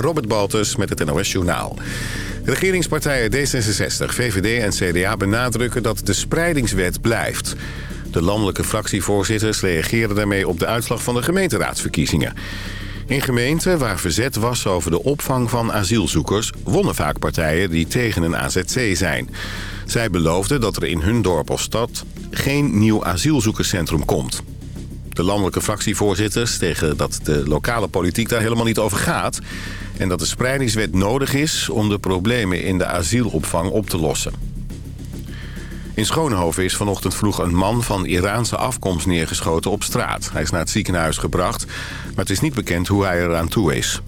Robert Baltus met het NOS Journaal. Regeringspartijen D66, VVD en CDA benadrukken dat de spreidingswet blijft. De landelijke fractievoorzitters reageren daarmee op de uitslag van de gemeenteraadsverkiezingen. In gemeenten waar verzet was over de opvang van asielzoekers... wonnen vaak partijen die tegen een AZC zijn. Zij beloofden dat er in hun dorp of stad geen nieuw asielzoekerscentrum komt. De landelijke fractievoorzitters tegen dat de lokale politiek daar helemaal niet over gaat... en dat de spreidingswet nodig is om de problemen in de asielopvang op te lossen. In Schoonhoven is vanochtend vroeg een man van Iraanse afkomst neergeschoten op straat. Hij is naar het ziekenhuis gebracht, maar het is niet bekend hoe hij eraan toe is.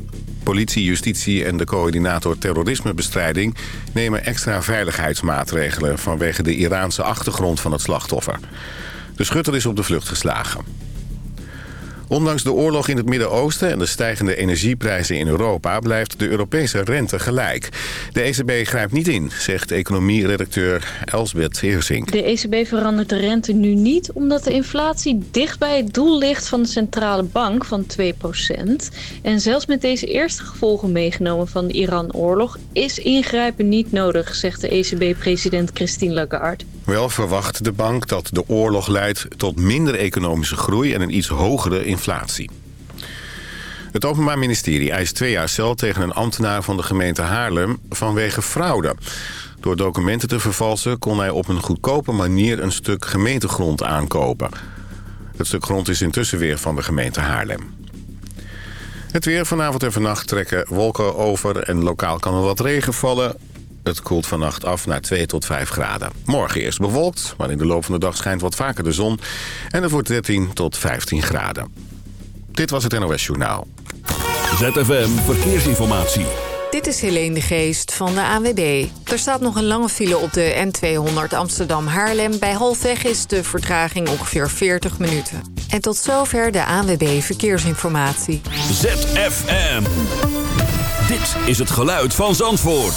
Politie, justitie en de coördinator terrorismebestrijding nemen extra veiligheidsmaatregelen vanwege de Iraanse achtergrond van het slachtoffer. De schutter is op de vlucht geslagen. Ondanks de oorlog in het Midden-Oosten en de stijgende energieprijzen in Europa... blijft de Europese rente gelijk. De ECB grijpt niet in, zegt economie-redacteur Elsbeth Heersink. De ECB verandert de rente nu niet... omdat de inflatie dicht bij het doel ligt van de centrale bank van 2% En zelfs met deze eerste gevolgen meegenomen van de Iran-oorlog... is ingrijpen niet nodig, zegt de ECB-president Christine Lagarde. Wel verwacht de bank dat de oorlog leidt tot minder economische groei... en een iets hogere inflatie. Het Openbaar Ministerie eist twee jaar cel tegen een ambtenaar van de gemeente Haarlem vanwege fraude. Door documenten te vervalsen kon hij op een goedkope manier een stuk gemeentegrond aankopen. Het stuk grond is intussen weer van de gemeente Haarlem. Het weer vanavond en vannacht trekken wolken over en lokaal kan er wat regen vallen. Het koelt vannacht af naar 2 tot 5 graden. Morgen eerst bewolkt, maar in de loop van de dag schijnt wat vaker de zon. En het wordt 13 tot 15 graden. Dit was het NOS Journaal. ZFM Verkeersinformatie. Dit is Helene de Geest van de ANWB. Er staat nog een lange file op de N200 Amsterdam-Haarlem. Bij halfweg is de vertraging ongeveer 40 minuten. En tot zover de ANWB Verkeersinformatie. ZFM. Dit is het geluid van Zandvoort.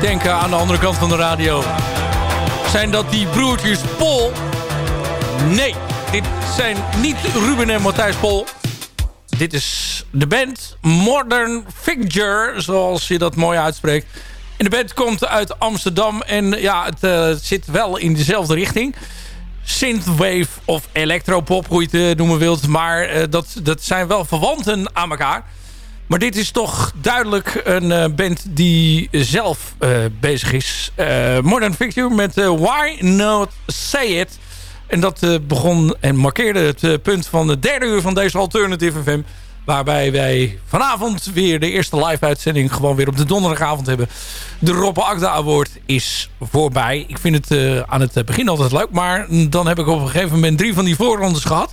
Denken aan de andere kant van de radio. Zijn dat die broertjes Pol? Nee, dit zijn niet Ruben en Matthijs Pol. Dit is de band Modern Figure, zoals je dat mooi uitspreekt. En de band komt uit Amsterdam en ja, het uh, zit wel in dezelfde richting. Synthwave of electropop, hoe je het noemen wilt. Maar uh, dat, dat zijn wel verwanten aan elkaar. Maar dit is toch duidelijk een uh, band die zelf uh, bezig is. Uh, Modern Figure met Why Not Say It. En dat begon en markeerde het punt van de derde uur van deze Alternative FM. Waarbij wij vanavond weer de eerste live uitzending gewoon weer op de donderdagavond hebben. De Roppe Akda Award is voorbij. Ik vind het aan het begin altijd leuk. Maar dan heb ik op een gegeven moment drie van die voorrondes gehad.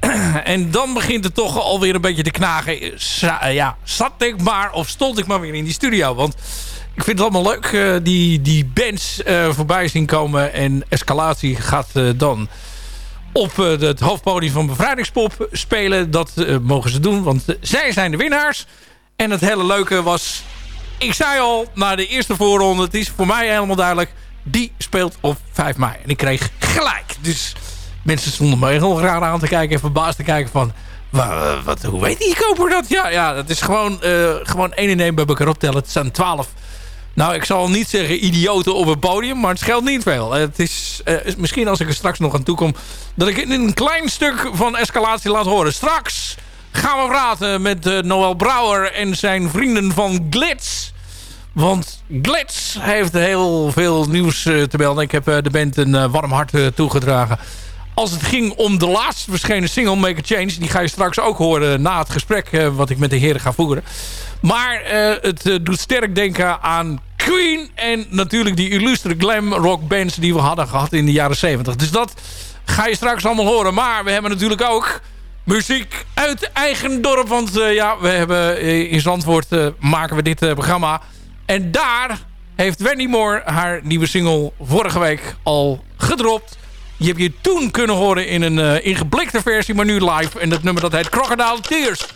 en dan begint het toch alweer een beetje te knagen. Eh, ja, zat ik maar of stond ik maar weer in die studio. Want ik vind het allemaal leuk, uh, die, die bands uh, voorbij zien komen. En Escalatie gaat uh, dan op het hoofdpodium van Bevrijdingspop spelen. Dat mogen ze doen, want zij zijn de winnaars. En het hele leuke was... Ik zei al, na de eerste voorronde, het is voor mij helemaal duidelijk... die speelt op 5 mei. En ik kreeg gelijk. Dus mensen stonden me heel aan te kijken en verbaasd te kijken van... Wat, wat, hoe weet die koper dat? Ja, ja dat is gewoon, uh, gewoon 1 en 1 bij elkaar optellen. Het zijn 12. Nou, ik zal niet zeggen idioten op het podium, maar het scheelt niet veel. Het is uh, misschien als ik er straks nog aan toe kom... dat ik een klein stuk van escalatie laat horen. Straks gaan we praten met uh, Noël Brouwer en zijn vrienden van Glitz. Want Glitz heeft heel veel nieuws te melden. Ik heb de band een warm hart toegedragen als het ging om de laatst verschenen single Make a Change. Die ga je straks ook horen na het gesprek uh, wat ik met de heren ga voeren. Maar uh, het uh, doet sterk denken aan Queen. En natuurlijk die illustre glam rock bands die we hadden gehad in de jaren 70. Dus dat ga je straks allemaal horen. Maar we hebben natuurlijk ook muziek uit eigen dorp. Want ja, we hebben in Zandvoort maken we dit programma. En daar heeft Wendy Moore haar nieuwe single vorige week al gedropt. Je hebt je toen kunnen horen in een uh, ingeblikte versie, maar nu live. En dat nummer dat heet Crocodile Tears.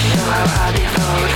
show how I devote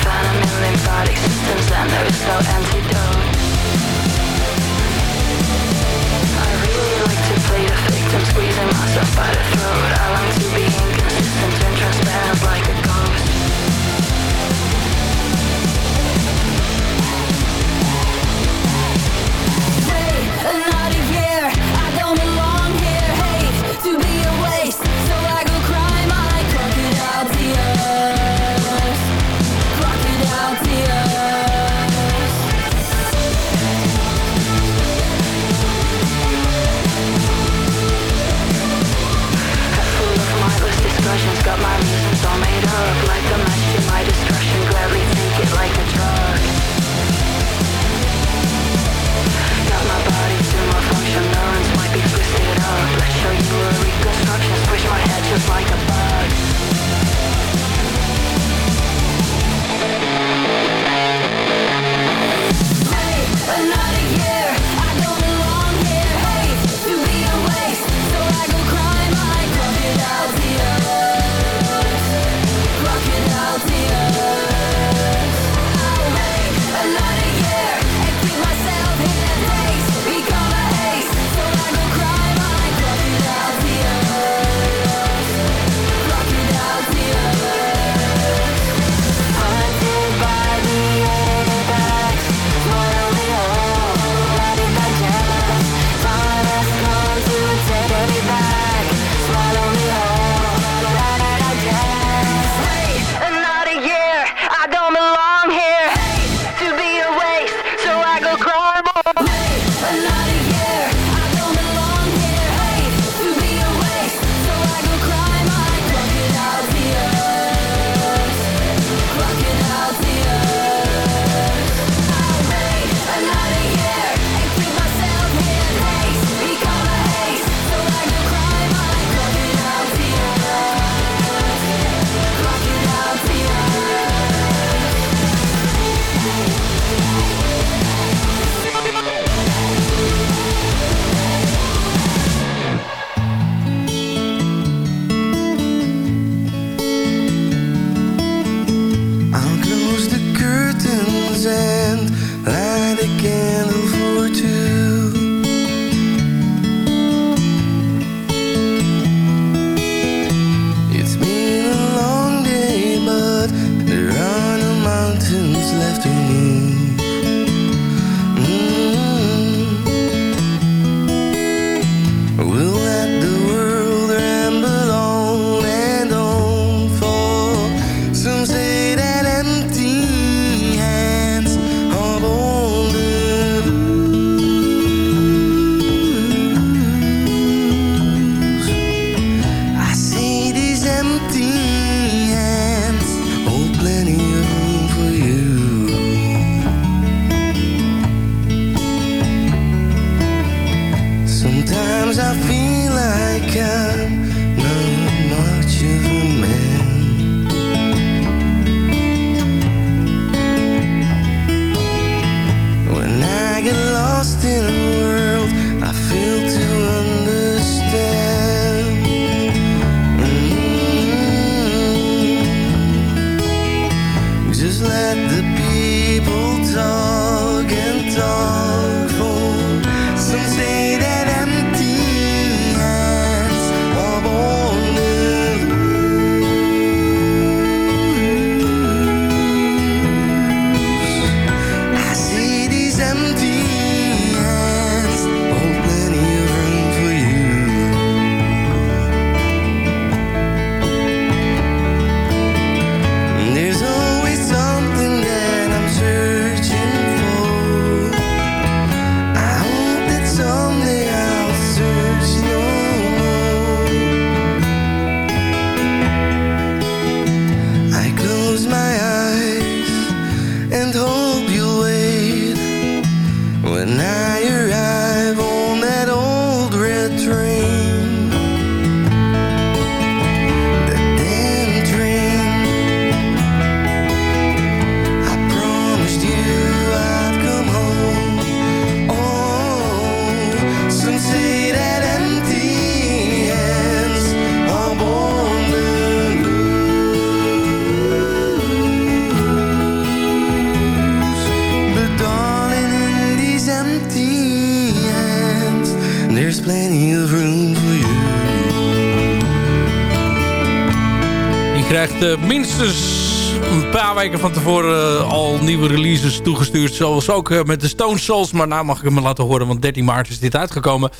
Uh, minstens een paar weken van tevoren uh, al nieuwe releases toegestuurd. Zoals ook uh, met de Stone Souls. Maar nou mag ik hem laten horen, want 13 maart is dit uitgekomen.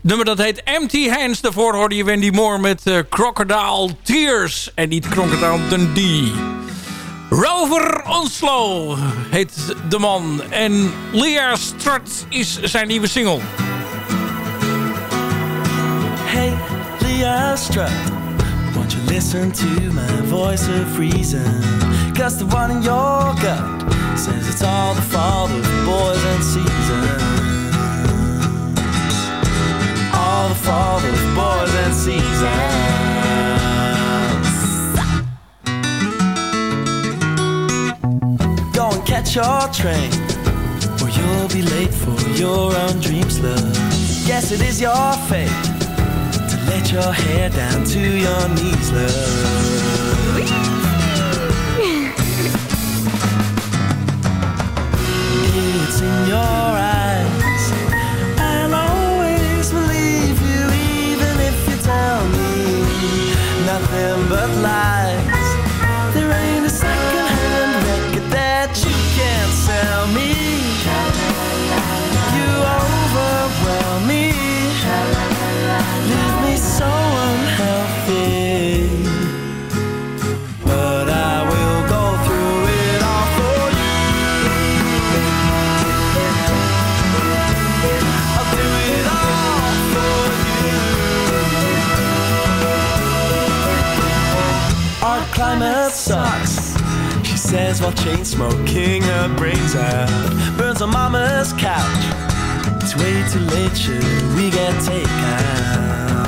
nummer dat heet Empty Hands. Daarvoor hoorde je Wendy Moore met Crocodile Tears. En niet Crocodile Dundee. Rover Onslow heet de man. En Leah Strut is zijn nieuwe single. Hey, Leah Strut. Listen to my voice of reason? Cause the one in your gut says it's all the fault of boys and seasons. All the fault of boys and seasons. Go and catch your train, or you'll be late for your own dreams, love. Yes, it is your fate let your hair down to your knees, love. it's in your eyes. I'll always believe you, even if you tell me nothing but lies. She while chain smoking her brains out. Burns on mama's couch. It's way too late, should we get takeout?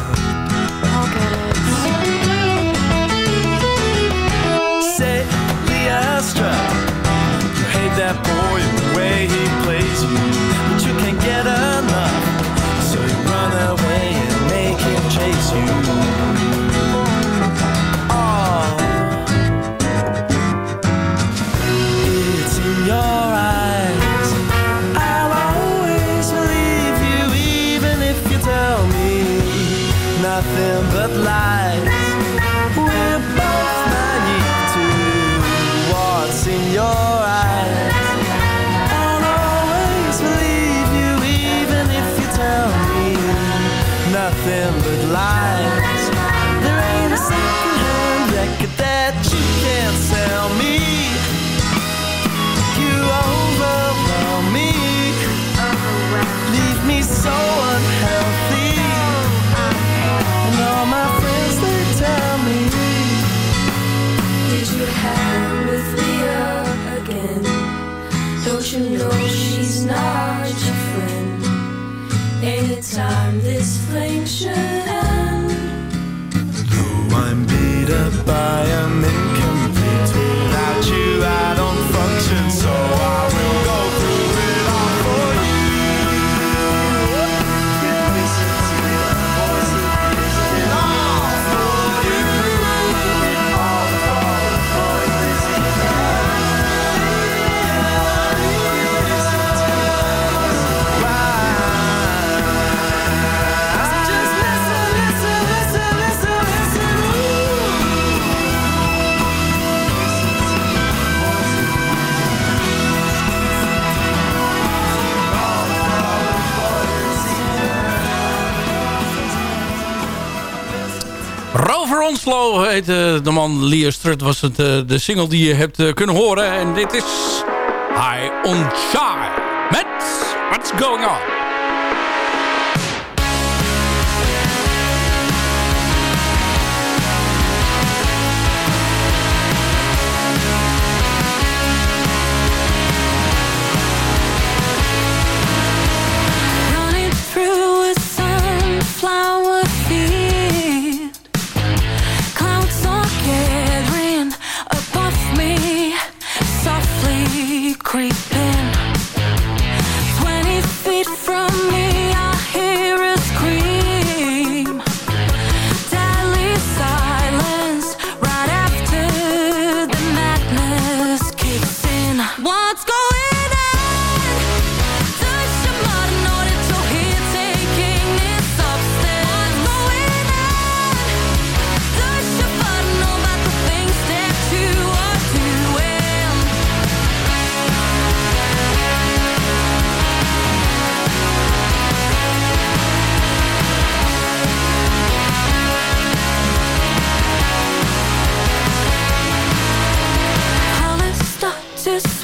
Eh, de man. Leah Strut was het, eh, de single die je hebt eh, kunnen horen. En dit is High on Shy met What's Going On. To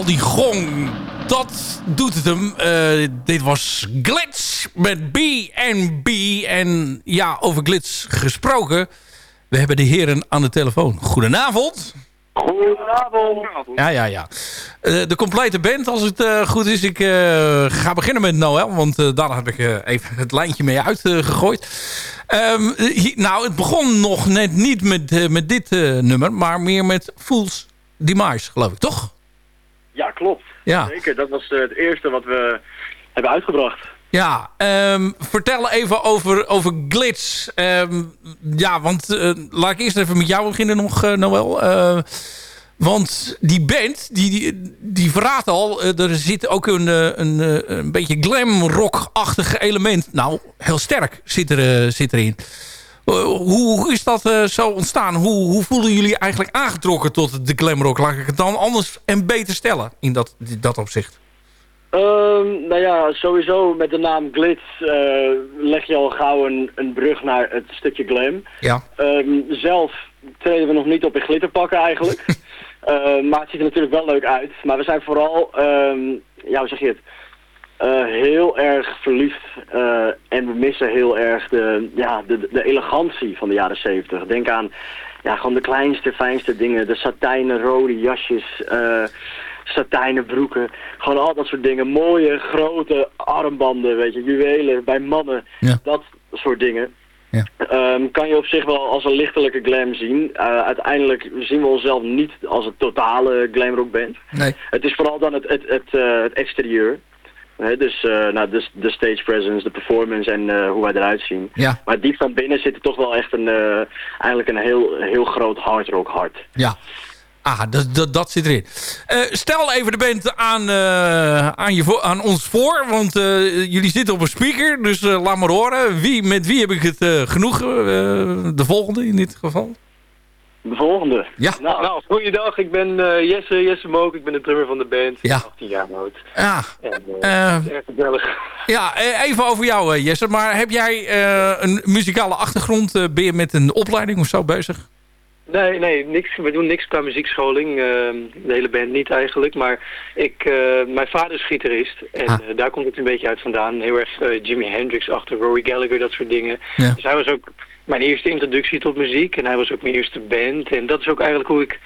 Vooral die gong, dat doet het hem. Eh, dit was Glitz met B&B. En ja, over Glitz gesproken. We hebben de heren aan de telefoon. Goedenavond. Goedenavond. Ja, ja, ja. Eh, de complete band, als het eh, goed is. Ik ga beginnen met Noël, want daar heb ik even het lijntje mee uitgegooid. Hi- nou, het begon nog net niet met, met dit nummer, maar meer met Fools Demise, geloof ik, toch? Ja, klopt. Ja. Zeker, dat was eh, het eerste wat we hebben uitgebracht. Ja, ehm, vertel even over, over Glitz. Ehm, ja, want eh, laat ik eerst even met jou beginnen nog, eh, Noël. Want die band, die, die, die verraadt al, er zit ook een, een, een beetje glam rock-achtig element. Nou, heel sterk zit, er, zit erin. Eh, hoe, hoe is dat eh, zo ontstaan? Hoe, hoe voelen jullie eigenlijk aangetrokken tot de glamrock? Laat ik het dan anders en beter stellen in dat, dat opzicht. Ehm, nou ja, sowieso met de naam Glitz eh, leg je al gauw een, een brug naar het stukje glam. Ja. Ehm, zelf treden we nog niet op in glitterpakken eigenlijk. Maar het ziet er natuurlijk wel leuk uit. Maar we zijn vooral, ehm, ja hoe zeg je het, eh, heel erg verliefd. eh, en we missen heel erg de, ja, de, de elegantie van de jaren zeventig. Denk aan ja, gewoon de kleinste, fijnste dingen. De satijnen, rode jasjes, eh, satijnen broeken. Gewoon al dat soort dingen. Mooie, grote armbanden, weet je, juwelen bij mannen. Ja. Dat soort dingen. Ja. Ehm, kan je op zich wel als een lichtelijke glam zien. Uh, uiteindelijk zien we onszelf niet als een totale glamrock band. Nee. Het is vooral dan het, het, het, het exterieur. Dus eh, nou, de, de stage presence, de performance en eh, hoe wij eruit zien. Ja. Maar diep van binnen zit er toch wel echt een, eh, eigenlijk een heel, heel groot hard rock hart. Ja. Ah, dat, zit erin. Stel even de band aan, aan, je aan ons voor. Want jullie zitten op een speaker. Dus laat maar horen. Wie, met wie heb ik het genoegen? Eh, de volgende in dit geval. De volgende. Ja. Nou, Nou, goeiedag. Ik ben eh, Jesse, Jesse Mook. Ik ben de drummer van de band. Ja. 18 jaar oud. Ja, En, het is erg gezellig. ja even over jou Jesse. Maar heb jij een muzikale achtergrond? Ben je met een opleiding of zo bezig? Nee, nee, niks. We doen niks qua muziekscholing. eh, de hele band niet eigenlijk. Maar ik, mijn vader is gitarist. En Ah. daar komt het een beetje uit vandaan. Heel erg Jimi Hendrix achter, Rory Gallagher, dat soort dingen. Ja. Dus hij was ook mijn eerste introductie tot muziek. En hij was ook mijn eerste band. En dat is ook eigenlijk hoe ik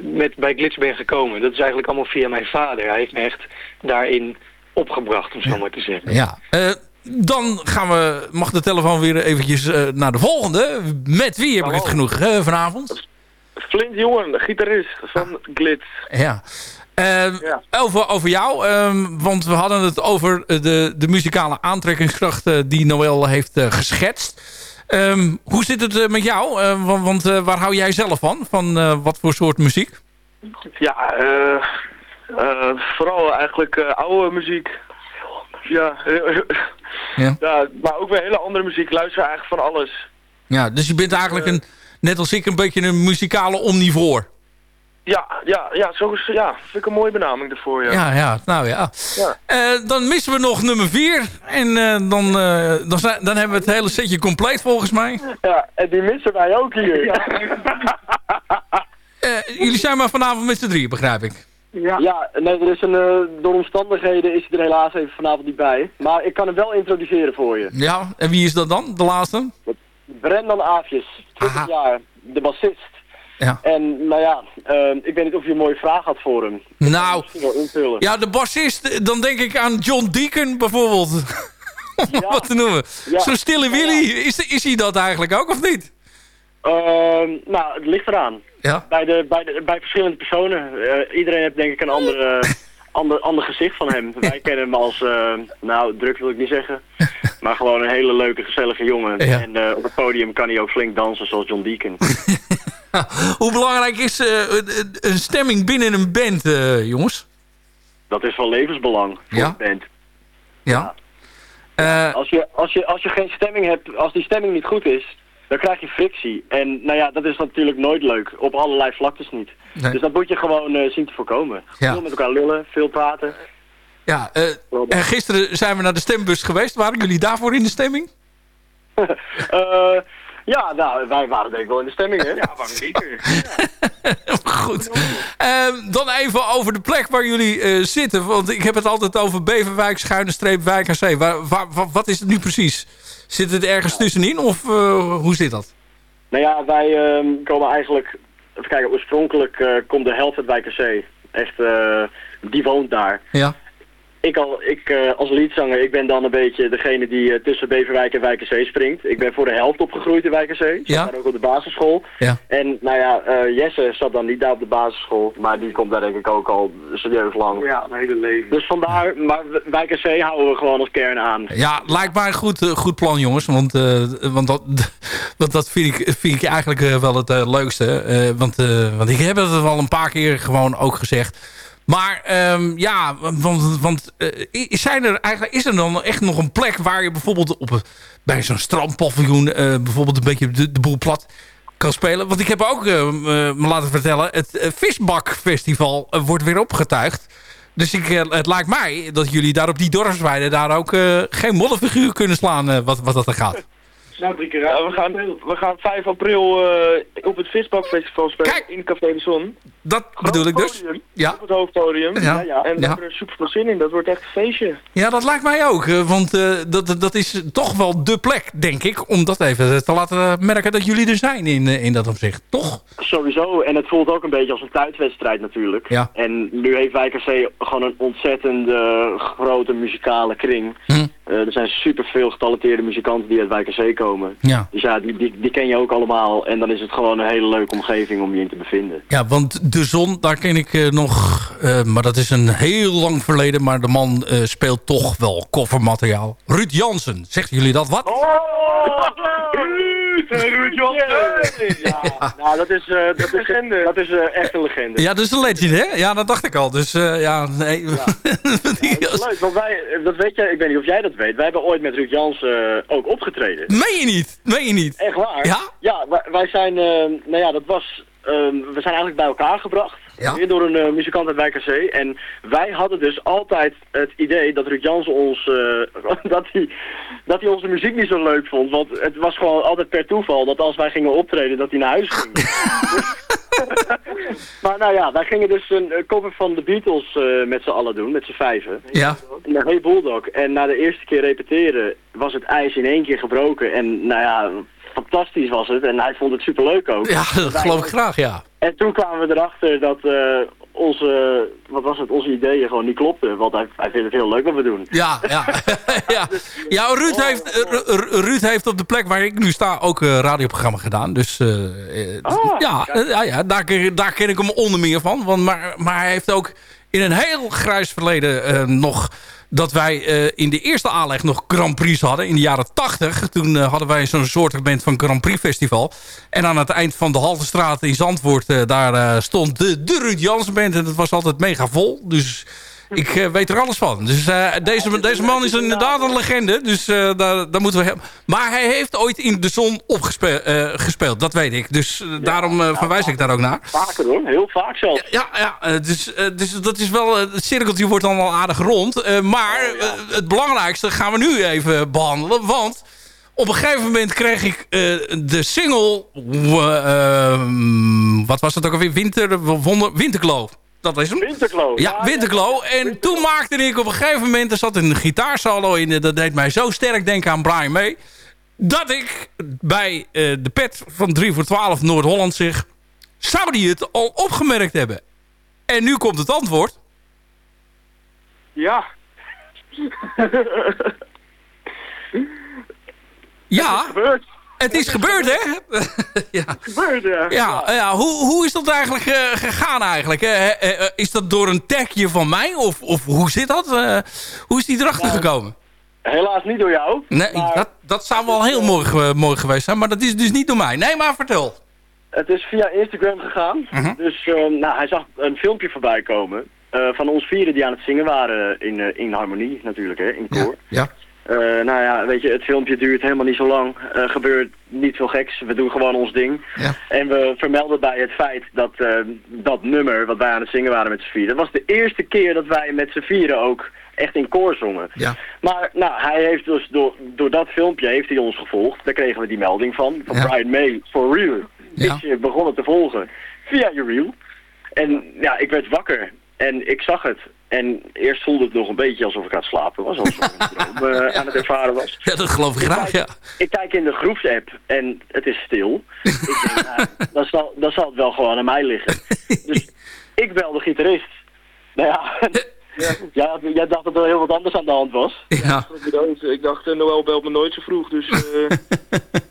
met, bij Glitz ben gekomen. Dat is eigenlijk allemaal via mijn vader. Hij heeft me echt daarin opgebracht, om zo maar te zeggen. Ja. Eh, dan gaan we, mag de telefoon weer eventjes eh, naar de volgende. Met wie heb ik het genoeg eh, vanavond? Flint Jongen, gitarist van Glitz. Ja. Ehm, Ja. Over, over jou, ehm, want we hadden het over de, de muzikale aantrekkingskracht eh, die Noël heeft geschetst. Ehm, hoe zit het eh, met jou? Eh, want want eh, waar hou jij zelf van? Van eh, wat voor soort muziek? Ja, vooral eigenlijk oude muziek. Ja, Ja. ja, maar ook weer hele andere muziek. Ik luister eigenlijk van alles. Ja, dus je bent eigenlijk een, net als ik een beetje een muzikale omnivoor. Ja, ja, ja, zo is, ja, vind ik een mooie benaming ervoor, ja. Ja, ja, nou ja. Ja. Eh, dan missen we nog nummer 4. En eh, dan, eh, dan, zijn, dan hebben we het hele setje compleet volgens mij. Ja, en die missen wij ook hier. Ja, Eh, jullie zijn maar vanavond met z'n drieën, begrijp ik. ja nee, er is een, eh, door omstandigheden is hij er helaas even vanavond niet bij. Maar ik kan hem wel introduceren voor je. Ja, en wie is dat dan, de laatste? Brendan Aafjes, 20 Aha. jaar, de bassist. Ja. En nou ja, eh, ik weet niet of je een mooie vraag had voor hem. Nou, ja, de bassist, eh, dan denk ik aan John Deacon bijvoorbeeld. Om Ja. wat te noemen. Ja. Zo'n stille. Willy, is, is hij dat eigenlijk ook of niet? Ehm, nou, het ligt eraan. Ja. Bij, de, bij, de, bij verschillende personen. Eh, iedereen heeft denk ik een andere, ander, ander gezicht van hem. Wij kennen hem als, eh, nou, druk wil ik niet zeggen. Maar gewoon een hele leuke, gezellige jongen. En op het podium kan hij ook flink dansen zoals John Deacon. Hoe belangrijk is eh, een- een- een stemming binnen een band, eh, jongens? Dat is van levensbelang voor Ja? de band. Ja. Eh, Als je, als, je, als je geen stemming hebt, als die stemming niet goed is, dan krijg je frictie. En nou ja, dat is natuurlijk nooit leuk. Op allerlei vlaktes niet. Nee. Dus dat moet je gewoon zien te voorkomen. Ja. Veel met elkaar lullen, veel praten. ja, en gisteren zijn we naar de stembus geweest. Waren jullie daarvoor in de stemming? Eh, Ja, nou, wij waren denk ik wel in de stemming, hè? Ja, waarom niet? Goed. Ehm, dan even over de plek waar jullie eh, zitten. Want ik heb het altijd over Beverwijk, Schuine Streep, Wijk aan Zee. Waar, waar- wa- wat is het nu precies? Zit het ergens tussenin of eh, hoe zit dat? Nou ja, wij ehm, komen eigenlijk... Even kijken, oorspronkelijk eh, komt de helft uit Wijkerzee. Echt, eh, die woont daar. Ja. Ik, al, ik eh, als liedzanger, ik ben dan een beetje degene die eh, tussen Beverwijk en Wijkerzee springt. Ik ben voor de helft opgegroeid in Wijkerzee. Zat Ja. daar ook op de basisschool. Ja. En nou ja, eh, Jesse zat dan niet daar op de basisschool. Maar die komt daar denk ik ook al serieus lang. Ja, mijn hele leven. Dus vandaar, maar Wijkerzee houden we gewoon als kern aan. Ja, lijkt mij een goed, goed plan, jongens. Want, eh, want, dat, want dat vind ik, vind ik eigenlijk wel het leukste. Eh, want, eh, want ik heb het al een paar keer gewoon ook gezegd. Maar ehm, ja, want, want eh, zijn er eigenlijk, is er dan echt nog een plek waar je bijvoorbeeld op, bij zo'n strandpaviljoen eh, bijvoorbeeld een beetje de, de boel plat kan spelen? Want ik heb ook eh, me laten vertellen, het Visbakfestival wordt weer opgetuigd. Dus ik, het lijkt mij dat jullie daar op die dorpsweide daar ook geen modderfiguur kunnen slaan wat, wat dat er gaat. Nou, drie keer we, gaan, we gaan 5 april eh, op het Visbakfestival spelen Kijk! in Café de Zon. Dat bedoel ik dus. Podium, Ja. Op het hoofdpodium. Ja, En ja. daar hebben we er super veel zin in. Dat wordt echt een feestje. Ja, dat lijkt mij ook. eh, Want eh, dat, dat is toch wel de plek, denk ik. Om dat even te laten merken dat jullie er zijn in, in dat opzicht. Toch? Sowieso, en het voelt ook een beetje als een thuiswedstrijd natuurlijk. Ja. En nu heeft Wijkerzee gewoon een ontzettende grote muzikale kring. Hm. Eh, er zijn superveel getalenteerde muzikanten die uit Wijkerzee komen. Ja. Dus ja, die, die, die ken je ook allemaal. En dan is het gewoon een hele leuke omgeving om je in te bevinden. Ja, want De Zon, daar ken ik eh, nog... eh, maar dat is een heel lang verleden. Maar de man eh, speelt toch wel covermateriaal. Ruud Jansen, zegt jullie dat wat? Ruud Ja, nou dat is, eh, dat is, legende. Dat is eh, echt een legende. Ja, dat is een legend, hè? Ja, dat dacht ik al. Dus eh, ja, nee. Dat is leuk, want wij, dat weet jij, ik weet niet of jij dat weet, wij hebben ooit met Ruud Jansen eh, ook opgetreden. Meen je niet? Meen je niet? Echt waar? Ja? Ja, wij, wij zijn, eh, nou ja, dat was, we zijn eigenlijk bij elkaar gebracht. Ja. Weer door een eh, muzikant uit Wijkerzee. En wij hadden dus altijd het idee dat Ruud Jansen ons, eh, dat hij dat hij onze muziek niet zo leuk vond. Want het was gewoon altijd per toeval dat als wij gingen optreden, dat hij naar huis ging. maar nou ja, wij gingen dus een cover van de Beatles eh, met z'n allen doen, met z'n vijven. Ja. Een Hey Bulldog. En na de eerste keer repeteren was het ijs in één keer gebroken. En nou ja, fantastisch was het. En hij vond het superleuk ook. Ja, dat geloof ik graag, ja. En toen kwamen we erachter dat eh, onze, wat was het, onze ideeën gewoon niet klopten. Want hij, hij vindt het heel leuk wat we doen. Ja, ja. ja. ja Ruud, heeft, eh, Ru- Ru- Ruud heeft op de plek waar ik nu sta ook een radioprogramma gedaan. Dus eh, eh, Ah, ja, eh, ja, ja daar, ken- daar ken ik hem onder meer van. Want, maar, maar hij heeft ook in een heel grijs verleden eh, nog... dat wij eh, in de eerste aanleg nog Grand Prix hadden in de jaren 80. Toen eh, hadden wij zo'n soort van Grand Prix festival. En aan het eind van de Haltestraat in Zandvoort... eh, daar stond de, de Ruud Jansen band. En dat was altijd mega vol. Dus ik eh, weet er alles van. Dus eh, deze, deze man is inderdaad een legende. Dus eh, daar, daar moeten we hem. Maar hij heeft ooit in de zon opgespeeld. gespeeld, dat weet ik. Dus daarom verwijs ik daar ook naar. Vaker hoor, heel vaak zelfs. Ja, ja dus, dus dat is wel... het cirkeltje wordt dan wel aardig rond. Maar eh, het belangrijkste gaan we nu even behandelen. Want op een gegeven moment kreeg ik de single... eh, ehm, wat was het ook alweer? Winter, wonder, Winterkloof. Dat is hem. Winterklo. Ja, Winterklo. En toen maakte ik op een gegeven moment... er zat een gitaarsolo in. Dat deed mij zo sterk denken aan Brian May. Dat ik bij eh, de pet van 3 voor 12 Noord-Holland zeg... Zou die het al opgemerkt hebben? En nu komt het antwoord. Ja. Ja. Het is gebeurd, hè? ja. Gebeurt, ja. Ja, ja. Hoe, hoe is dat eigenlijk eh, gegaan eigenlijk? Eh, eh, is dat door een tagje van mij? Of, of hoe zit dat? Hoe is die erachter gekomen? Helaas niet door jou. Nee, maar dat, dat zou wel heel mooi, mooi geweest zijn. Maar dat is dus niet door mij. Nee, maar vertel. Het is via Instagram gegaan. Mhm. Dus nou, hij zag een filmpje voorbij komen. van ons vieren die aan het zingen waren in, in harmonie natuurlijk, hè, in koor. Ja. Eh, nou ja, weet je, het filmpje duurt helemaal niet zo lang. Er gebeurt niet veel geks. We doen gewoon ons ding. Ja. En we vermelden bij het feit dat eh, dat nummer wat wij aan het zingen waren met z'n vieren... dat was de eerste keer dat wij met z'n vieren ook echt in koor zongen. Ja. Maar nou, hij heeft dus door, door dat filmpje heeft hij ons gevolgd. Daar kregen we die melding van. Van Ja. Brian May, for real. Ja. Is je begonnen te volgen via je reel. En ja, ik werd wakker en ik zag het. En eerst voelde het nog een beetje alsof ik aan het slapen was. Alsof ik een droom eh, aan het ervaren was. Ja, dat geloof ik graag, ja. Ik kijk in de groepsapp en het is stil. ik denk, nou, dan, zal, dan zal het wel gewoon aan mij liggen. Dus ik bel de gitarist. Nou ja, ja. jij dacht dat er heel wat anders aan de hand was. Ja, Bedankt. Ik dacht, eh, Noël belt me nooit zo vroeg, dus... eh,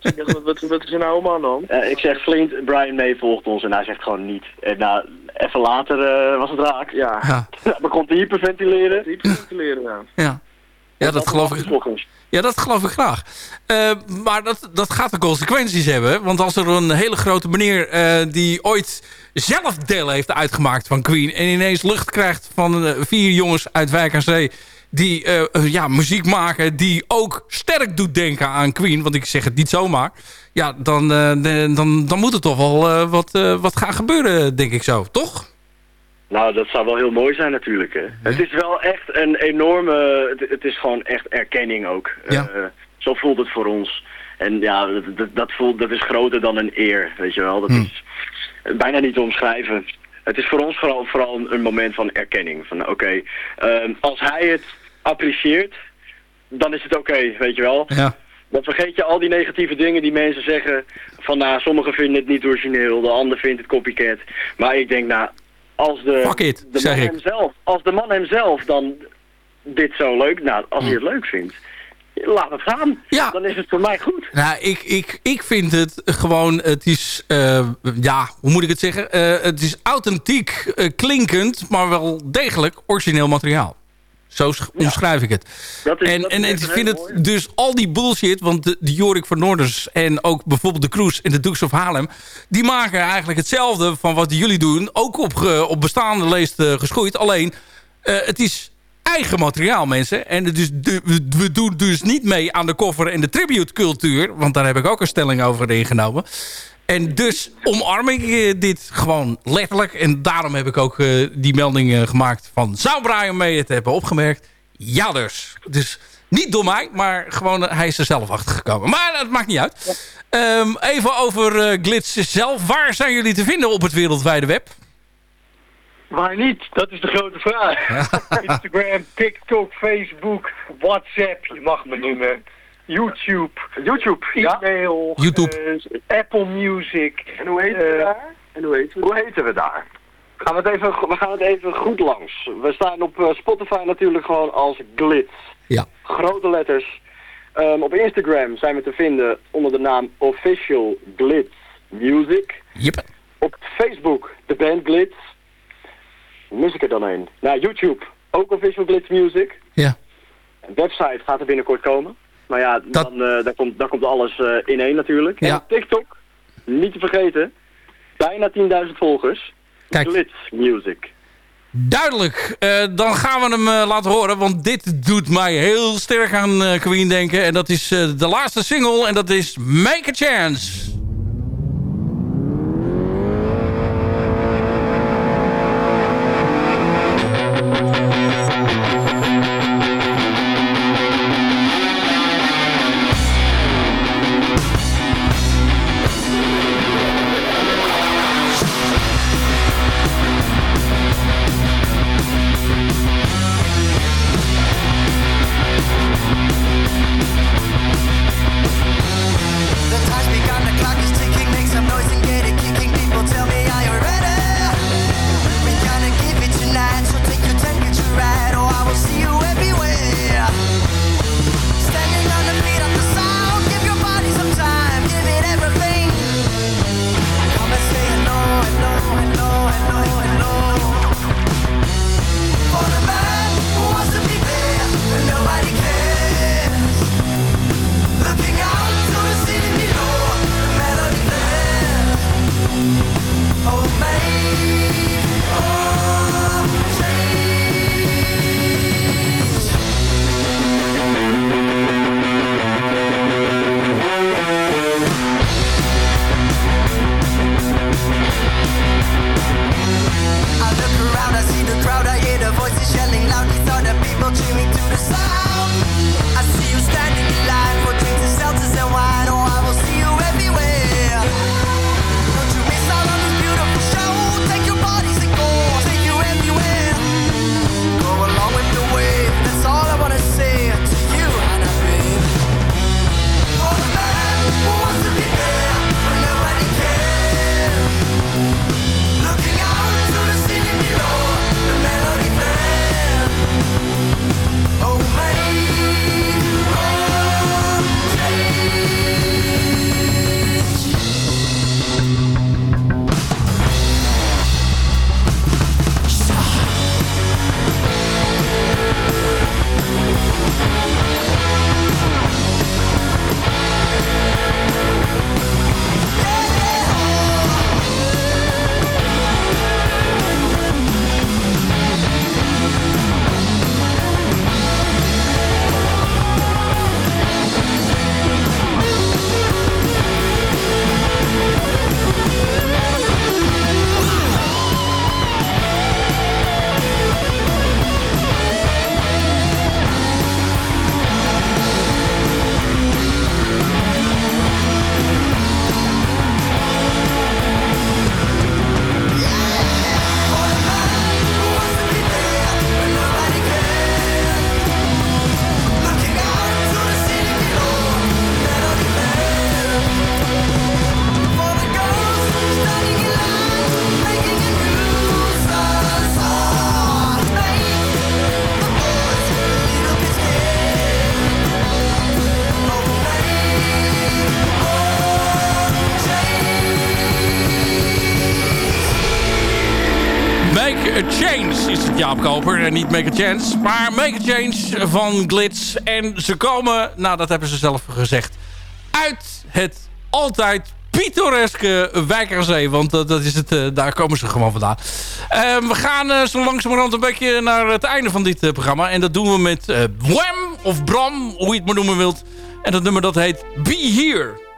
ik dacht, wat, wat, wat is er nou allemaal aan de hand? Eh, ik zeg Flint, Brian May volgt ons en hij zegt gewoon niet. En nou, even later eh, was het raak. Ja, ja, Hij begon te hyperventileren. hyperventileren, ja. ja. Ja, dat geloof ik, ja, dat geloof ik graag. Eh, maar dat, dat gaat de consequenties hebben. Want als er een hele grote meneer eh, die ooit zelf deel heeft uitgemaakt van Queen... en ineens lucht krijgt van vier jongens uit Wijk aan Zee... die ja, muziek maken die ook sterk doet denken aan Queen... want ik zeg het niet zomaar... ja, dan, eh, dan, dan moet er toch wel eh, wat, eh, wat gaan gebeuren, denk ik zo. Toch? Nou, dat zou wel heel mooi zijn natuurlijk. Hè. Het is wel echt een enorme... Het, het is gewoon echt erkenning ook. Ja. Zo voelt het voor ons. En ja, dat, dat, dat, voelt, dat is groter dan een eer, weet je wel. Dat Hm. is bijna niet te omschrijven. Het is voor ons vooral, vooral een, een moment van erkenning. Van oké, ehm, als hij het apprecieert, dan is het oké, weet je wel. Ja. Dan vergeet je al die negatieve dingen die mensen zeggen. Van nou, sommigen vinden het niet origineel, de ander vindt het copycat. Maar ik denk nou, als de, Fuck it, de man hemzelf, als de man hemzelf dan dit zo leuk, nou, als hij het leuk vindt, laat het gaan. Hm. Ja. Dan is het voor mij goed. Nou, ik, ik, ik vind het gewoon, het is, eh, ja, hoe moet ik het zeggen? Eh, het is authentiek eh, klinkend, maar wel degelijk origineel materiaal. Zo sch- omschrijf ik het. Dat is, En, dat en, ik vind het dus al die bullshit, want de, de Jorik van Noorders en ook bijvoorbeeld de Kroes en de Dukes of Haarlem, die maken eigenlijk hetzelfde van wat jullie doen, ook op, ge- op bestaande leest eh, geschoeid. Alleen, eh, het is eigen materiaal, mensen. En het is de- we, doen dus niet mee aan de koffer en de tribute cultuur, want daar heb ik ook een stelling over ingenomen. En dus omarm ik eh, dit gewoon letterlijk. En daarom heb ik ook eh, die melding eh, gemaakt van... zou Brian May het hebben opgemerkt? Ja dus. Dus niet door mij, maar gewoon hij is er zelf achter gekomen. Maar dat maakt niet uit. Ehm, even over eh, Glitz zelf. Waar zijn jullie te vinden op het wereldwijde web? Waar niet? Dat is de grote vraag. Instagram, TikTok, Facebook, WhatsApp, je mag me noemen. YouTube, YouTube, ja. e-mail, YouTube. eh, Apple Music. En hoe heet we Eh, daar? En hoe heet we? Hoe heten we daar? Gaan we, het even, we gaan het even goed langs. We staan op eh, Spotify natuurlijk gewoon als Glitz. Ja. Grote letters. Ehm, op Instagram zijn we te vinden onder de naam Official Glitz Music. Yep. Op Facebook de band Glitz. Hoe mis ik er dan een? Nou, YouTube ook Official Glitz Music. Ja. Een website gaat er binnenkort komen. Maar ja, Dat- dan, eh, daar, komt, daar komt alles eh, in één natuurlijk. Ja. En TikTok, niet te vergeten, bijna 10.000 volgers. Kijk. Glitz Music. Duidelijk. Eh, dan gaan we hem laten horen. Want dit doet mij heel sterk aan Queen denken. En dat is de laatste single. En dat is Make a Chance. Jaap Koper en niet Make a Chance. Maar Make a Change van Glitz. En ze komen, nou dat hebben ze zelf gezegd, uit het altijd pittoreske Wijk. Want dat, is het, eh, daar komen ze gewoon vandaan. Eh, we gaan eh, zo langzamerhand een beetje naar het einde van dit eh, programma. En dat doen we met eh Wham of Bram, hoe je het maar noemen wilt. En dat nummer dat heet Be Here.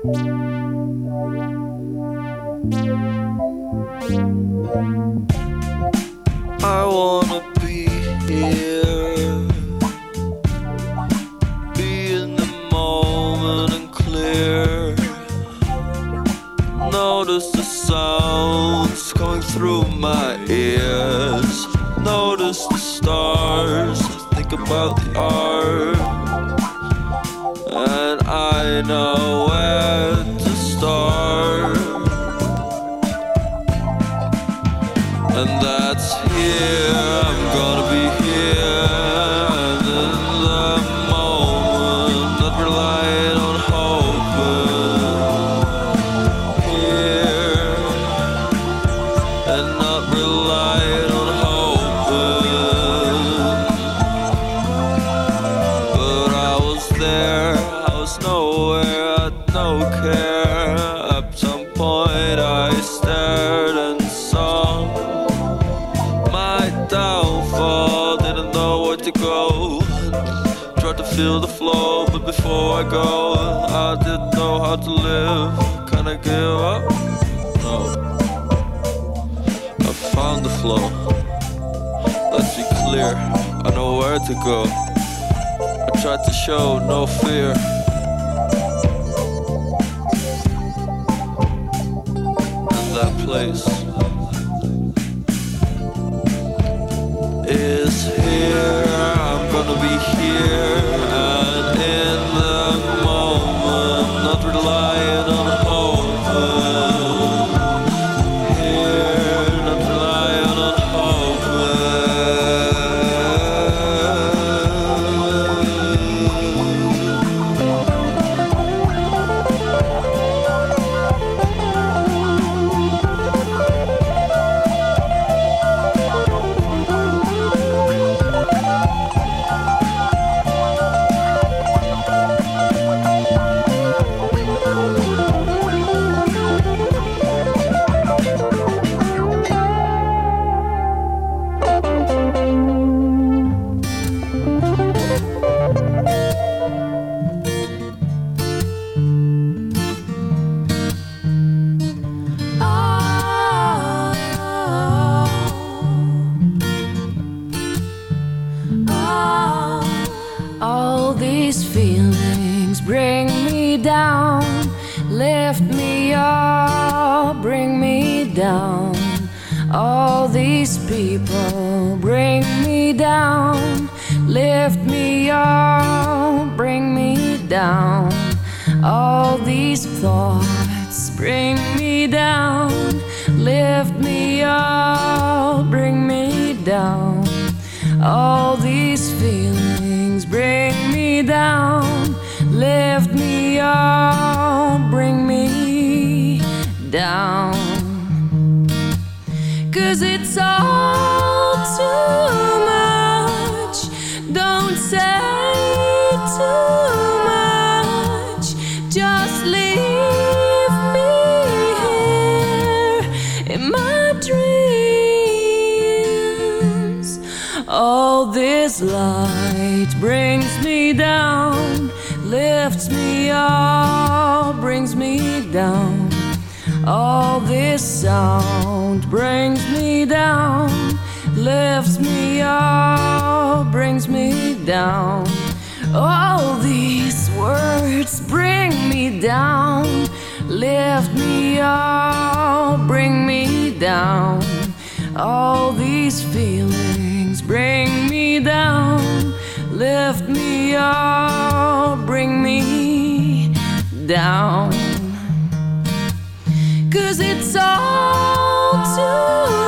I wanna be here, be in the moment and clear. Notice the sounds coming through my ears. Notice the stars, think about the art, and I know to go. I tried to show no fear. Brings me down. All these words bring me down, lift me up, bring me down. All these feelings bring me down, lift me up, bring me down. Cause it's all too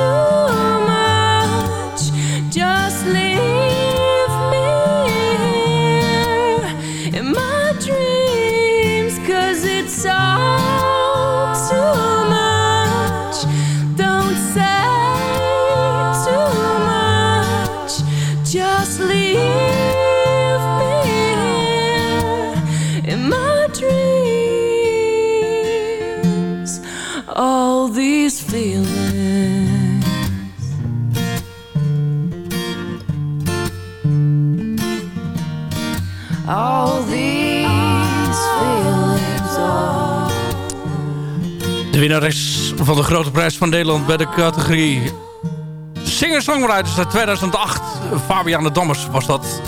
to De winnares van de Grote Prijs van Nederland bij de categorie Singer-Songwriters uit 2008. Fabiana Dammers was dat.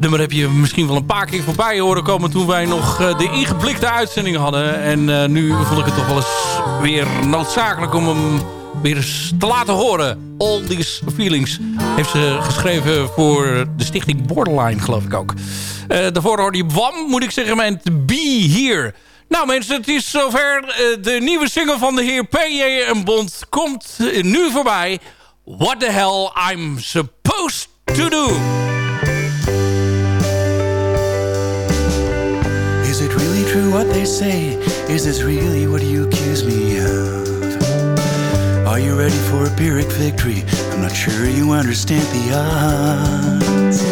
Nummer heb je misschien wel een paar keer voorbij horen komen... toen wij nog eh, de ingeblikte uitzending hadden. En eh, nu vond ik het toch wel eens weer noodzakelijk om hem weer eens te laten horen. All These Feelings heeft ze geschreven voor de stichting Borderline, geloof ik ook. Eh daarvoor hoorde je Wam, moet ik zeggen, met Be Here... Nou mensen, het is zover. Eh, De nieuwe single van de heer P.J. en Bond komt nu voorbij. What the hell I'm supposed to do. Is it really true what they say? Is this really what you accuse me of? Are you ready for a Pyrrhic victory? I'm not sure you understand the odds.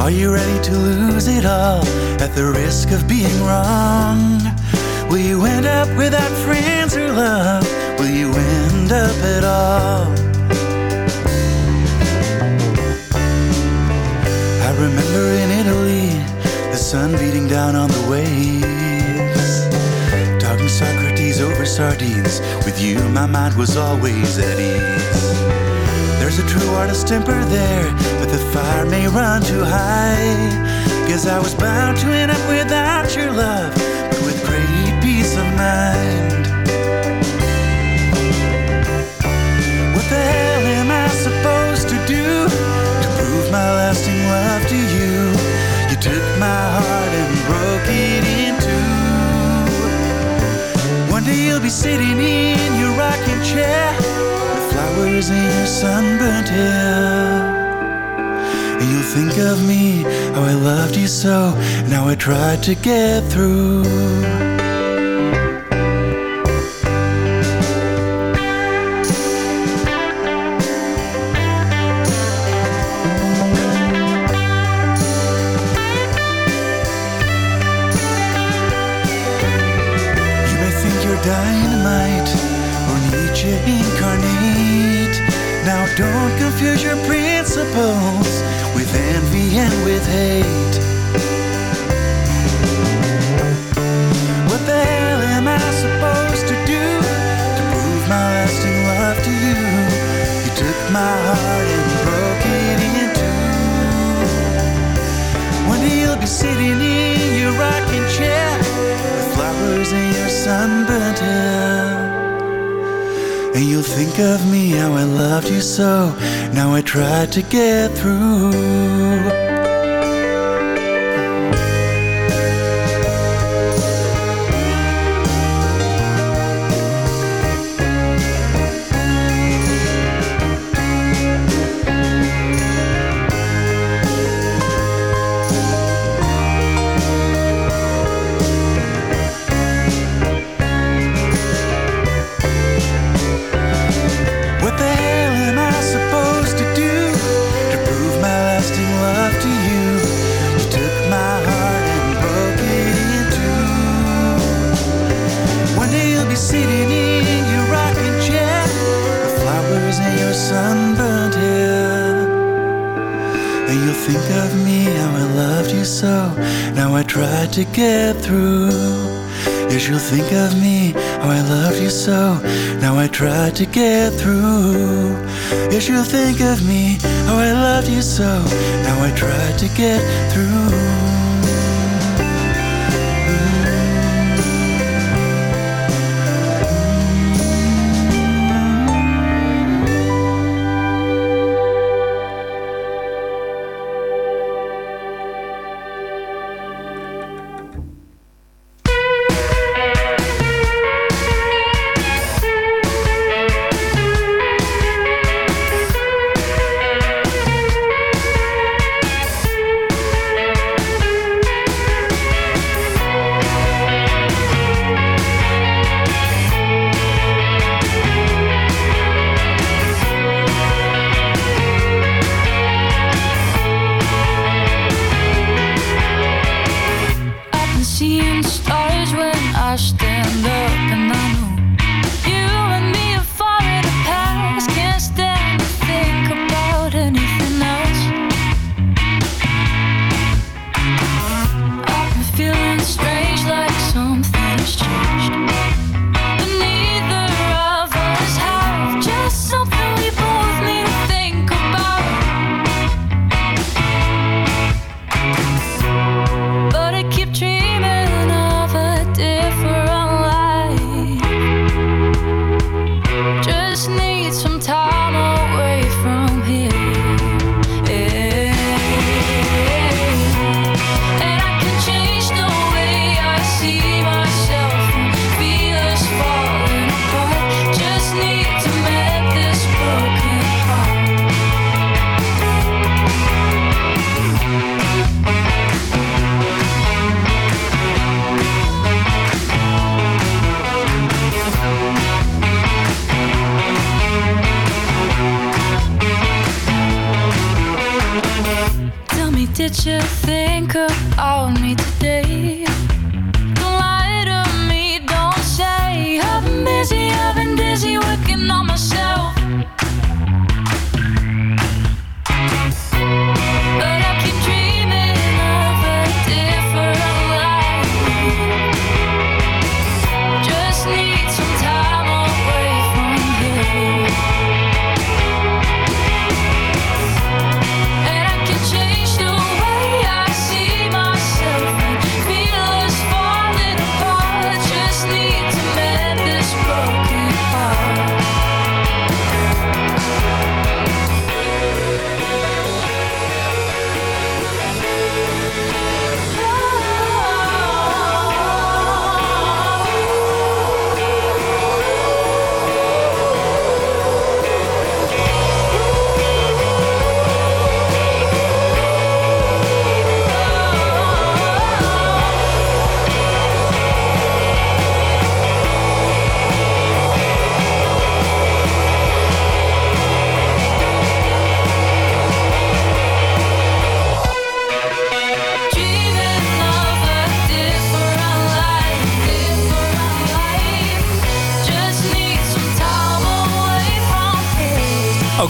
Are you ready to lose it all at the risk of being wrong? Will you end up without friends or love? Will you end up at all? I remember in Italy, the sun beating down on the waves. Talking Socrates over sardines. With you, my mind was always at ease. There's a true artist temper there, but the fire may run too high. Guess I was bound to end up without your love, but with great peace of mind. What the hell am I supposed to do to prove my lasting love to you? You took my heart and broke it in two. One day you'll be sitting in your rocking chair with your sunburnt hair. And you'll think of me, how I loved you so, and how I tried to get through. To get through. How I loved you so. Now I try to get through. Yes, you'll think of me, how I loved you so. Now I try to get through.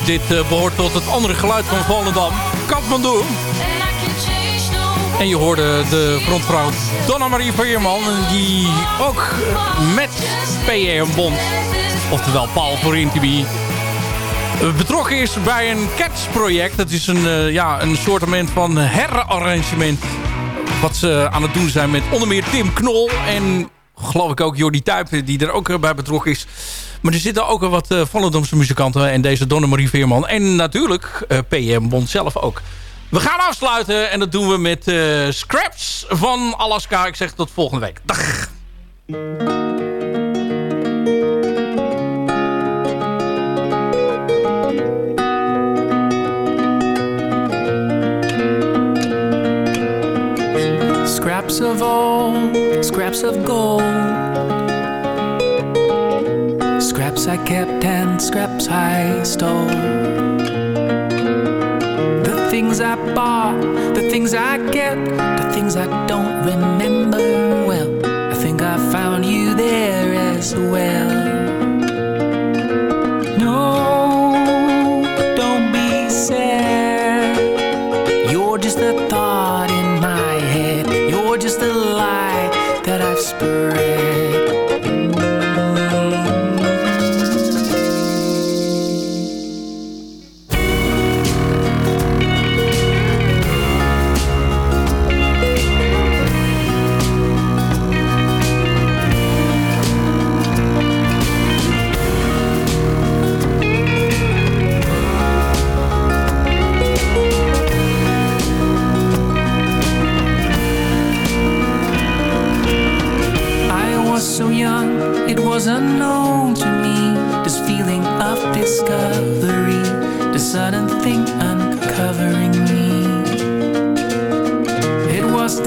Dit eh, behoort tot het andere geluid van Volendam. Way En je hoorde de frontvrouw Donna Marie Veerman. Die ook met PR Bond, oftewel Paul Corintibi, eh, betrokken is bij een Cats-project. Dat is een, eh, ja, een soortement van herarrangement. Wat ze aan het doen zijn met onder meer Tim Knol. En geloof ik ook Jordi Tuyp, die er ook bij betrokken is. Maar er zitten ook wat uh, muzikanten. En deze Donna Marie Veerman. En natuurlijk uh, PM Bond zelf ook. We gaan afsluiten. En dat doen we met uh, Scraps van Alaska. Ik zeg tot volgende week. Dag! Scraps of old, scraps of gold. Scraps I kept and scraps I stole. The things I bought, the things I get, the things I don't remember well. I think I found you there as well.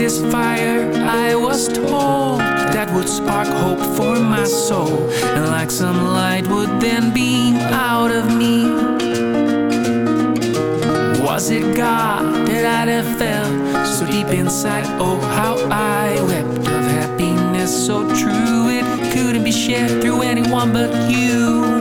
This fire I was told that would spark hope for my soul, and like some light would then beam out of me. Was it God that I'd have felt so deep inside? Oh, how I wept of happiness so true it couldn't be shared through anyone but you.